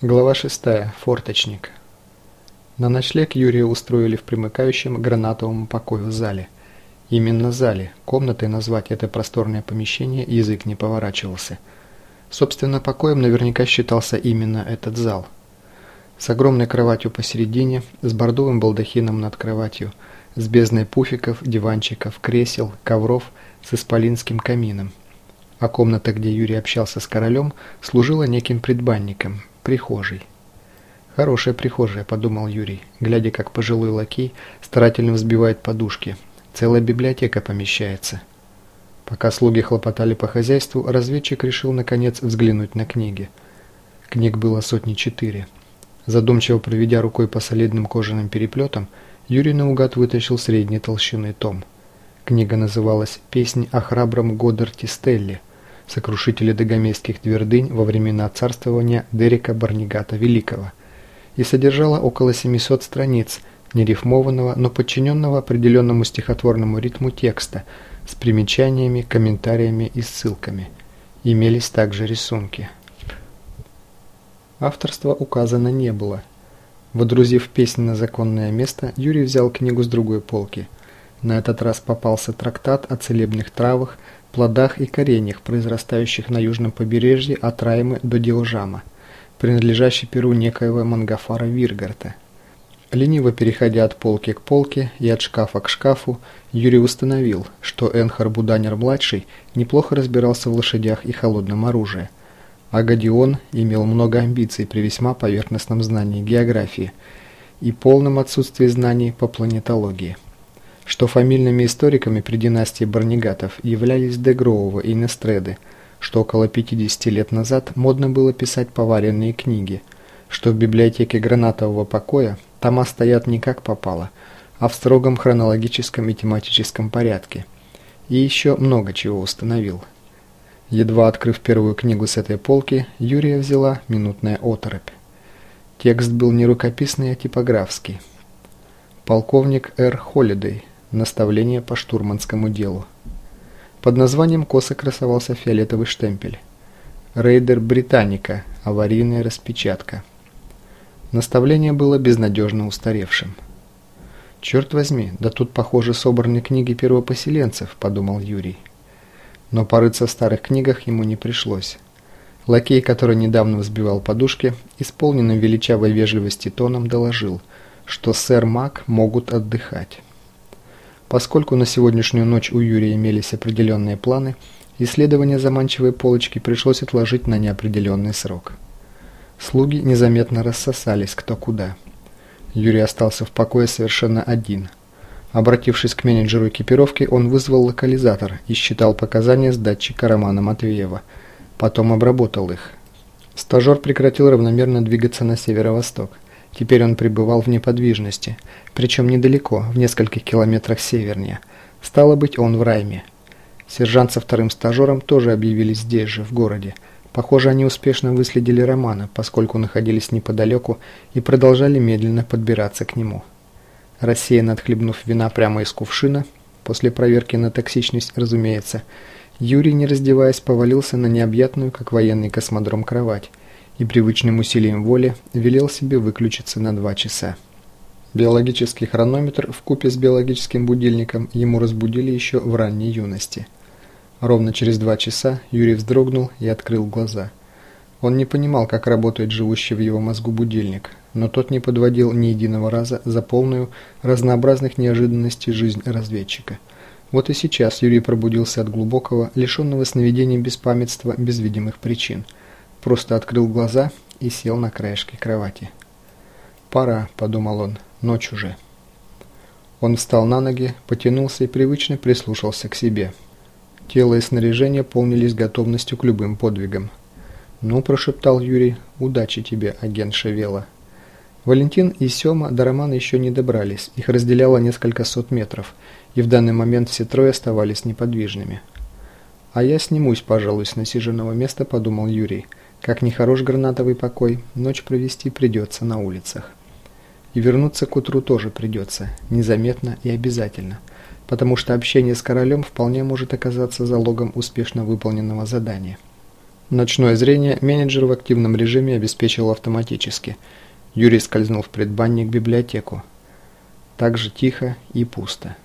Глава 6. Форточник. На ночлег Юрия устроили в примыкающем гранатовому покою зале. Именно зале, комнатой назвать это просторное помещение язык не поворачивался. Собственно, покоем наверняка считался именно этот зал. С огромной кроватью посередине, с бордовым балдахином над кроватью, с бездной пуфиков, диванчиков, кресел, ковров, с исполинским камином. А комната, где Юрий общался с королем, служила неким предбанником, прихожей. «Хорошая прихожая», – подумал Юрий, глядя, как пожилой лакей старательно взбивает подушки. «Целая библиотека помещается». Пока слуги хлопотали по хозяйству, разведчик решил, наконец, взглянуть на книги. Книг было сотни четыре. Задумчиво проведя рукой по солидным кожаным переплетам, Юрий наугад вытащил средней толщины том. Книга называлась «Песнь о храбром Годдарте Стелле», сокрушители догомейских твердынь во времена царствования Дерека Барнигата Великого, и содержала около 700 страниц нерифмованного, но подчиненного определенному стихотворному ритму текста с примечаниями, комментариями и ссылками. Имелись также рисунки. Авторства указано не было. Водрузив песнь на законное место, Юрий взял книгу с другой полки. На этот раз попался трактат о целебных травах, плодах и кореньях, произрастающих на южном побережье от Раймы до Диожама, принадлежащий перу некоего Мангафара Виргарта. Лениво переходя от полки к полке и от шкафа к шкафу, Юрий установил, что Энхар Буданер-младший неплохо разбирался в лошадях и холодном оружии, а Гадион имел много амбиций при весьма поверхностном знании географии и полном отсутствии знаний по планетологии что фамильными историками при династии Барнигатов являлись Дегроува и Нестреды, что около 50 лет назад модно было писать поваренные книги, что в библиотеке гранатового покоя тома стоят не как попало, а в строгом хронологическом и тематическом порядке. И еще много чего установил. Едва открыв первую книгу с этой полки, Юрия взяла минутная оторопь. Текст был не рукописный, а типографский. Полковник Р. Холидей Наставление по штурманскому делу. Под названием косо красовался фиолетовый штемпель. Рейдер Британика. Аварийная распечатка. Наставление было безнадежно устаревшим. «Черт возьми, да тут, похоже, собраны книги первопоселенцев», – подумал Юрий. Но порыться в старых книгах ему не пришлось. Лакей, который недавно взбивал подушки, исполненным величавой вежливости тоном доложил, что сэр Мак могут отдыхать. Поскольку на сегодняшнюю ночь у Юрия имелись определенные планы, исследование заманчивой полочки пришлось отложить на неопределенный срок. Слуги незаметно рассосались кто куда. Юрий остался в покое совершенно один. Обратившись к менеджеру экипировки, он вызвал локализатор и считал показания с датчика Романа Матвеева. Потом обработал их. Стажер прекратил равномерно двигаться на северо-восток. Теперь он пребывал в неподвижности, причем недалеко, в нескольких километрах севернее. Стало быть, он в Райме. Сержант со вторым стажером тоже объявились здесь же, в городе. Похоже, они успешно выследили Романа, поскольку находились неподалеку и продолжали медленно подбираться к нему. Рассеянно отхлебнув вина прямо из кувшина, после проверки на токсичность, разумеется, Юрий, не раздеваясь, повалился на необъятную, как военный космодром, кровать и привычным усилием воли велел себе выключиться на два часа. Биологический хронометр в купе с биологическим будильником ему разбудили еще в ранней юности. Ровно через два часа Юрий вздрогнул и открыл глаза. Он не понимал, как работает живущий в его мозгу будильник, но тот не подводил ни единого раза за полную разнообразных неожиданностей жизнь разведчика. Вот и сейчас Юрий пробудился от глубокого, лишенного сновидений беспамятства без видимых причин – просто открыл глаза и сел на краешке кровати. «Пора», – подумал он, – «ночь уже». Он встал на ноги, потянулся и привычно прислушался к себе. Тело и снаряжение полнились готовностью к любым подвигам. «Ну», – прошептал Юрий, – «удачи тебе, агент Шевела». Валентин и Сёма до Романа еще не добрались, их разделяло несколько сот метров, и в данный момент все трое оставались неподвижными. «А я снимусь, пожалуй, с насиженного места», – подумал Юрий – как нехорош гранатовый покой, ночь провести придется на улицах. И вернуться к утру тоже придется, незаметно и обязательно, потому что общение с королем вполне может оказаться залогом успешно выполненного задания. Ночное зрение менеджер в активном режиме обеспечивал автоматически. Юрий скользнул в предбанник библиотеку. Так же тихо и пусто.